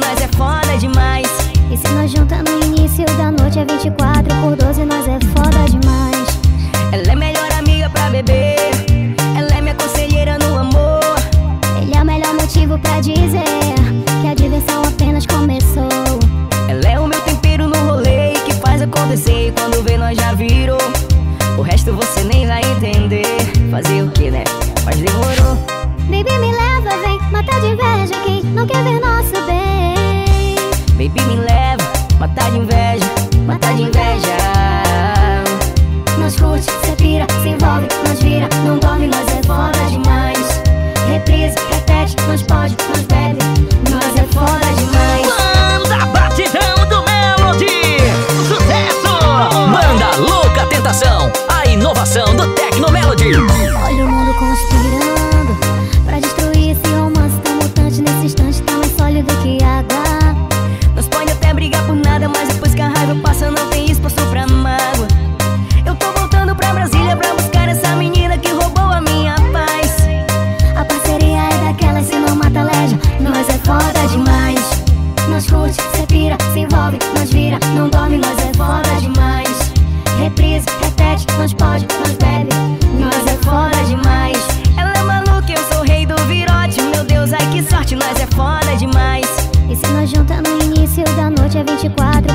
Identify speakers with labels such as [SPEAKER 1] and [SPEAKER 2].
[SPEAKER 1] é foda demais.
[SPEAKER 2] E se nós junta no início da noite é 24 por 12, nós é foda demais.
[SPEAKER 1] Ela é melhor amiga pra beber. Ela é minha conselheira no amor.
[SPEAKER 2] Ele é o melhor motivo pra dizer que a diversão apenas começou.
[SPEAKER 1] Ela é o meu tempero no rolê que faz acontecer. E quando vê, nós já virou. O resto você nem vai entender. Fazer o que, né? Mas demorou.
[SPEAKER 2] Baby, me leva, vem matar de inveja quem
[SPEAKER 1] inveja, matar de inveja.
[SPEAKER 2] Nós curte, cê pira, se envolve, nós vira, não dorme, nós é foda demais. Reprise, repete, nós pode, nós bebe, nós é foda demais.
[SPEAKER 3] Banda Batidão do Melody. Sucesso! Banda Louca Tentação. A inovação do Tecno Melody.
[SPEAKER 2] Olha o mundo conspirando pra destruir esse romance tão mutante nesse instante tão sólido que
[SPEAKER 1] nós pode,
[SPEAKER 2] nós bebe, nós é foda demais.
[SPEAKER 1] Ela é maluca, eu sou rei do virote. Meu Deus, ai que sorte, nós é foda demais.
[SPEAKER 2] E se nós junta no início da noite é 24